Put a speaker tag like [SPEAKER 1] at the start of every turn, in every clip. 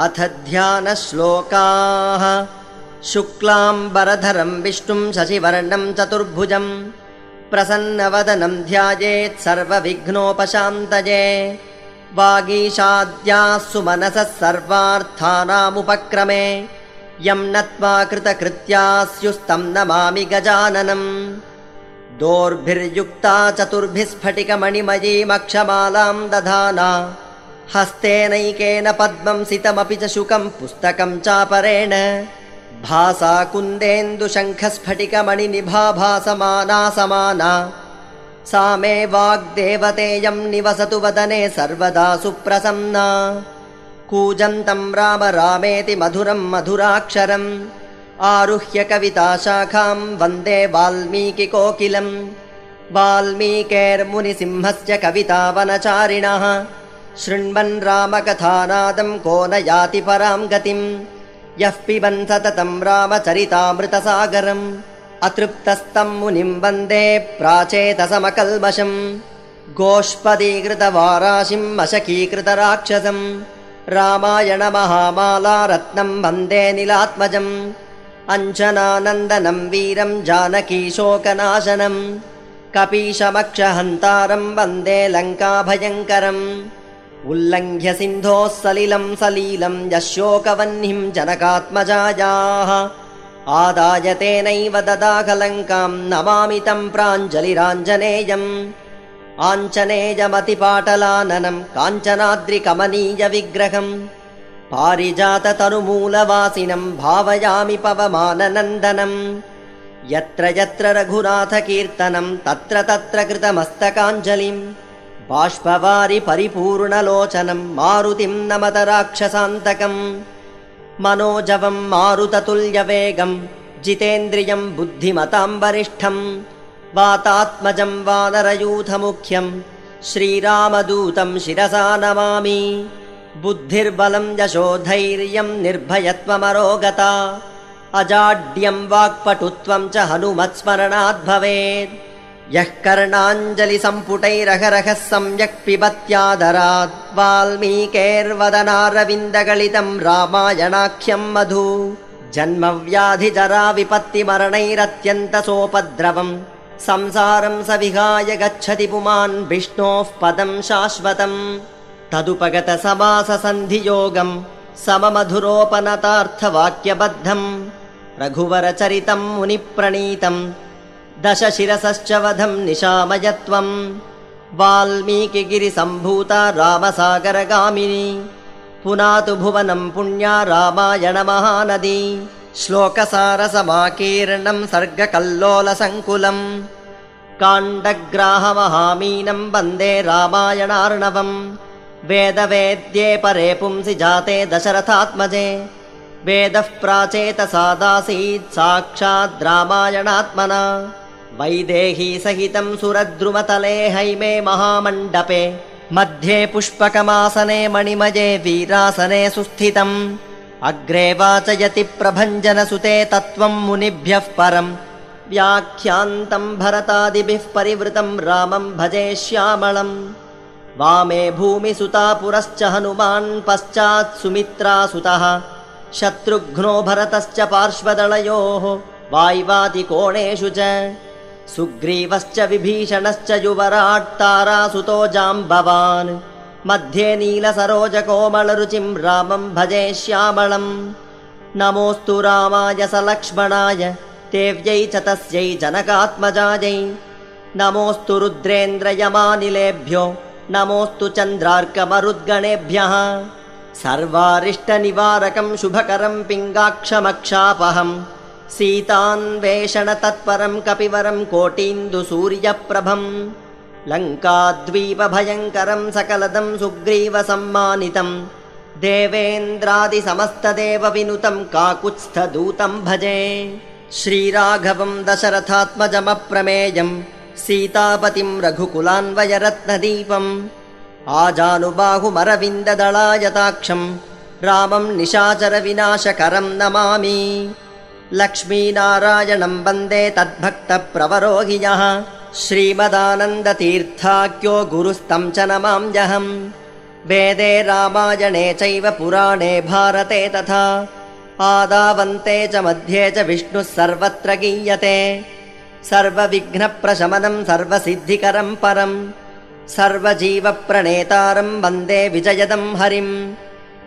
[SPEAKER 1] अथ ध्यानश्लोकाः। शुक्लाम्बरधरं विष्णुं शशिवर्णं चतुर्भुजम् प्रसन्नवदनं ध्यायेत् सर्वविघ्नोपशान्तये। वागीशाद्याः सुमनसः सर्वार्थानामुपक्रमे। यं नत्वा कृतकृत्या स्युस्तं नमामि गजाननम्। दोर्भिर्युक्ता चतुर्भिः स्फटिकमणिमयीमक्षमालां दधाना हस्तेनैकेन पद्मं सितमपि च शुकं पुस्तकं चापरेण। भासा कुन्देन्दुशङ्खस्फटिकमणिनिभा भासमाना समाना सा मे वाग्देवतेयं निवसतु वदने सर्वदा सुप्रसन्ना। कूजन्तं राम रामेति मधुरं मधुराक्षरम्। आरुह्य कविताशाखां वन्दे वाल्मीकिकोकिलम् वाल्मीकेर्मुनिसिंहस्य कवितावनचारिणः शृण्वन् रामकथानादं न याति परां गतिम्। यः पिबन् सततं रामचरितामृतसागरम्। अतृप्तस्तं मुनिं वन्दे प्राचेतसमकल्मषम्। गोष्पदीकृतवाराशिम् अशकीकृतराक्षसम् रामायणमहामाला रत्नं वन्दे निलात्मजम्। अञ्जनानन्दनं वीरं जानकीशोकनाशनम् कपीशमक्षहन्तारं वन्दे लङ्काभयङ्करम् उल्लङ्घ्य सिन्धोः सलिलं सलीलं यशोकवह्निं जनकात्मजायाः। आदाय तेनैव ददाखलङ्कां नमामि तं प्राञ्जलिराञ्जनेयम्। आञ्जनेयमतिपाटलाननं काञ्चनाद्रिकमनीयविग्रहम्। पारिजाततनुमूलवासिनं भावयामि पवमाननन्दनम्। यत्र यत्र रघुनाथकीर्तनं तत्र तत्र कृतमस्तकाञ्जलिम् बाष्पवारि परिपूर्णलोचनं मारुतिं नमत राक्षसान्तकम् मनोजवं मारुततुल्यवेगं जितेन्द्रियं बुद्धिमतां वरिष्ठम् वातात्मजं वानरयूथमुख्यं श्रीरामदूतं शिरसा नमामि बुद्धिर्बलं यशोधैर्यं निर्भयत्वमरोगता अजाड्यं वाक्पटुत्वं च हनुमत्स्मरणाद् भवेत् यः कर्णाञ्जलिसम्पुटैरहरहः सम्यक् पिबत्यादरात् वाल्मीकेर्वदनारविन्दगलितं रामायणाख्यं मधु। जन्मव्याधिजरा विपत्तिमरणैरत्यन्तसोपद्रवम् संसारं स विहाय गच्छति पुमान् विष्णोः पदं शाश्वतम्। तदुपगतसमाससन्धियोगम् सममधुरोपनतार्थवाक्यबद्धम्। रघुवरचरितं मुनिप्रणीतम् दशशिरसश्च वधं निशामयत्वम् वाल्मीकिगिरिसम्भूता रामसागरगामिनी। पुनातु भुवनं पुण्या रामायणमहानदी। श्लोकसारसमाकीर्णं सर्गकल्लोलसङ्कुलम् काण्डग्राहमहामीनं वन्दे रामायणार्णवम्। वेदवेद्ये परे पुंसि जाते दशरथात्मजे। वेदः प्राचेतसादासीत् साक्षाद् रामायणात्मना वैदेही सहितं सुरद्रुमतले हैमे महामण्डपे। मध्ये पुष्पकमासने मणिमये वीरासने सुस्थितम्। अग्रे वाचयति प्रभञ्जनसुते तत्त्वं मुनिभ्यः परम्। व्याख्यान्तं भरतादिभिः परिवृतं रामं भजे श्यामळम् वामे भूमिसुता पुरश्च हनुमान् पश्चात् सुमित्रासुतः। शत्रुघ्नो भरतश्च पार्श्वदलयोः। वाय्वादिकोणेषु च सुग्रीवश्च विभीषणश्च युवराट्तारासुतो जाम्बवान् मध्ये नीलसरोजकोमलरुचिं रामं भजे श्यामळम् नमोऽस्तु रामाय स लक्ष्मणाय तेव्यै च तस्यै जनकात्मजायै। नमोऽस्तु रुद्रेन्द्रयमानिलेभ्यो नमोऽस्तु चन्द्रार्कमरुद्गणेभ्यः। सर्वारिष्टनिवारकं शुभकरं पिङ्गाक्षमक्षापहम् सीतान्वेषणतत्परं कपिवरं कोटीन्दुसूर्यप्रभम्। लङ्काद्वीपभयङ्करं सकलदं सुग्रीवसम्मानितम्। देवेन्द्रादिसमस्तदेवविनुतं काकुत्स्थदूतं भजे। श्रीराघवं दशरथात्मजमप्रमेयम्। सीतापतिं रघुकुलान्वयरत्नदीपम्। आजानुबाहुमरविन्ददलायताक्षम् रामं निशाचरविनाशकरं नमामि लक्ष्मीनारायणं वन्दे तद्भक्तप्रवरोहि यः श्रीमदानन्दतीर्थाख्यो गुरुस्तं च नमाम्यहम् वेदे रामायणे चैव पुराणे भारते तथा। आदावन्ते च मध्ये च विष्णुः सर्वत्र गीयते। सर्वविघ्नप्रशमनं सर्वसिद्धिकरं परम्। सर्वजीवप्रणेतारं वन्दे विजयदं हरिम्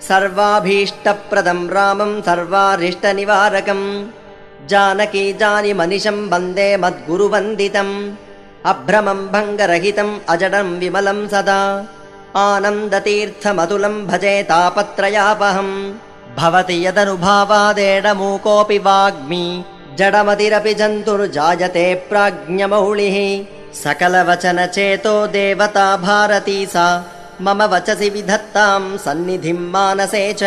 [SPEAKER 1] सर्वाभीष्टप्रदं रामं सर्वारिष्टनिवारकम् जानकी जानि मनिशं वन्दे मद्गुरुवन्दितम् अभ्रमं भङ्गरहितम् अजडं विमलं सदा। आनन्दतीर्थमतुलं भजे तापत्रयापहम् भवति यदनुभावादेडमूकोऽपि वाग्मी। जडमतिरपि जन्तुर्जायते प्राज्ञमौलिः सकलवचनचेतो देवता भारती सा मम वचसि विधत्तां सन्निधिं मानसे च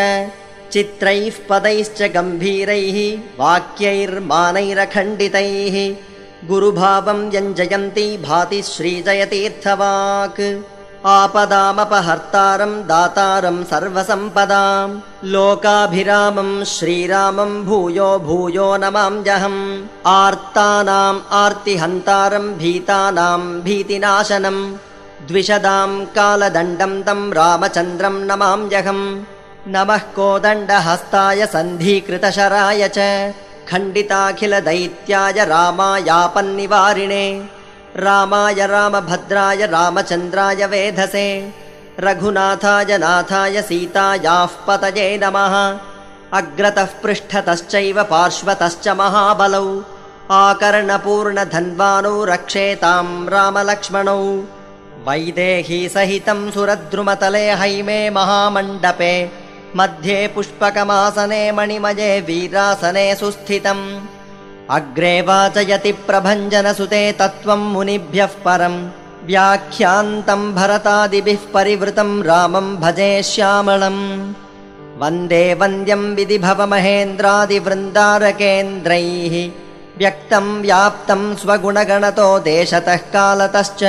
[SPEAKER 1] चित्रैः पदैश्च गम्भीरैः वाक्यैर्मानैरखण्डितैः गुरुभावं व्यञ्जयन्ती भाति श्रीजयतीर्थवाक् आपदामपहर्तारं दातारं सर्वसम्पदां लोकाभिरामं श्रीरामं भूयो भूयो नमाम्यहम् आर्तानाम् आर्तिहन्तारं भीतानां भीतिनाशनम् द्विषदां कालदण्डं तं रामचन्द्रं नमाम्यहम् नमः कोदण्डहस्ताय सन्धीकृतशराय च। खण्डिताखिलदैत्याय रामायापन्निवारिणे। रामाय रामभद्राय रामचन्द्राय वेधसे। रघुनाथाय नाथाय सीतायाः पतये नमः। अग्रतः पृष्ठतश्चैव पार्श्वतश्च महाबलौ। आकर्णपूर्णधन्वानौ रक्षेतां रामलक्ष्मणौ वैदेहीसहितं सुरद्रुमतले हैमे महामण्डपे मध्ये पुष्पकमासने मणिमये वीरासने सुस्थितम्। अग्रे वाचयति प्रभञ्जनसुते तत्त्वं मुनिभ्यः परम् व्याख्यान्तं भरतादिभिः परिवृतं रामं भजे श्यामळम् वन्दे वन्द्यं विधिभवमहेन्द्रादिवृन्दारकेन्द्रैः व्यक्तं व्याप्तं स्वगुणगणतो देशतः कालतश्च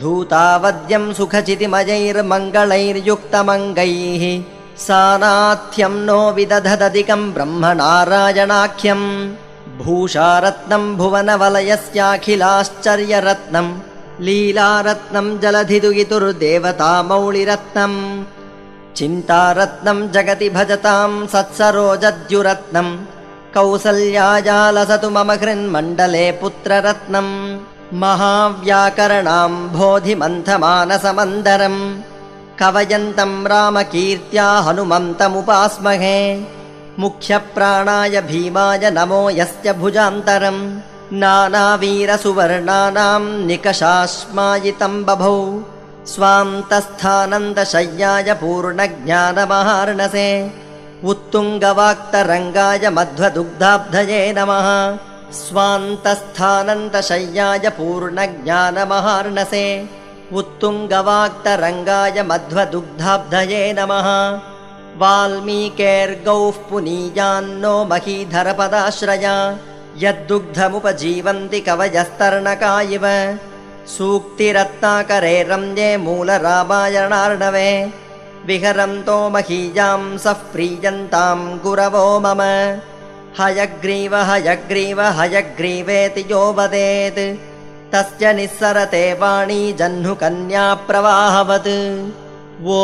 [SPEAKER 1] धूतावद्यं सुखचितिमयैर्मङ्गलैर्युक्तमङ्गैः सानाथ्यं नो विदधदधिकं ब्रह्मनारायणाख्यम् भूषारत्नं भुवनवलयस्याखिलाश्चर्यरत्नम् लीलारत्नं जलधिदुगितुर्देवतामौळिरत्नम् चिन्तारत्नं जगति भजतां सत्सरोजद्युरत्नम् कौसल्याजालसतु मम हृन्मण्डले पुत्ररत्नम् महाव्याकरणां बोधिमन्थमानसमन्दरम् कवयन्तं रामकीर्त्या हनुमन्तमुपास्महे मुख्यप्राणाय भीमाय नमो यस्य भुजान्तरम् नानावीरसुवर्णानां निकषाश्मायितं बभौ स्वान्तस्थानन्दशय्याय पूर्णज्ञानमहार्णसे उत्तुङ्गवाक्तरङ्गाय मध्वदुग्धाब्धये नमः स्वान्तस्थानन्दशय्याय पूर्णज्ञानमहार्णसे उत्तुङ्गवाक्तरङ्गाय मध्वदुग्धाब्धये नमः। वाल्मीकेर्गौः पुनीयान्नो महीधरपदाश्रया यद्दुग्धमुपजीवन्ति कवयस्तर्णका इव सूक्तिरत्नाकरे रम्ये मूलरामायणार्णवे। विहरन्तो महीयां सः प्रीयन्तां गुरवो मम हयग्रीव हयग्रीव हयग्रीवेति यो वदेत्। तस्य निःसरते वाणी जह्नुकन्या प्रवाहवत्। ओ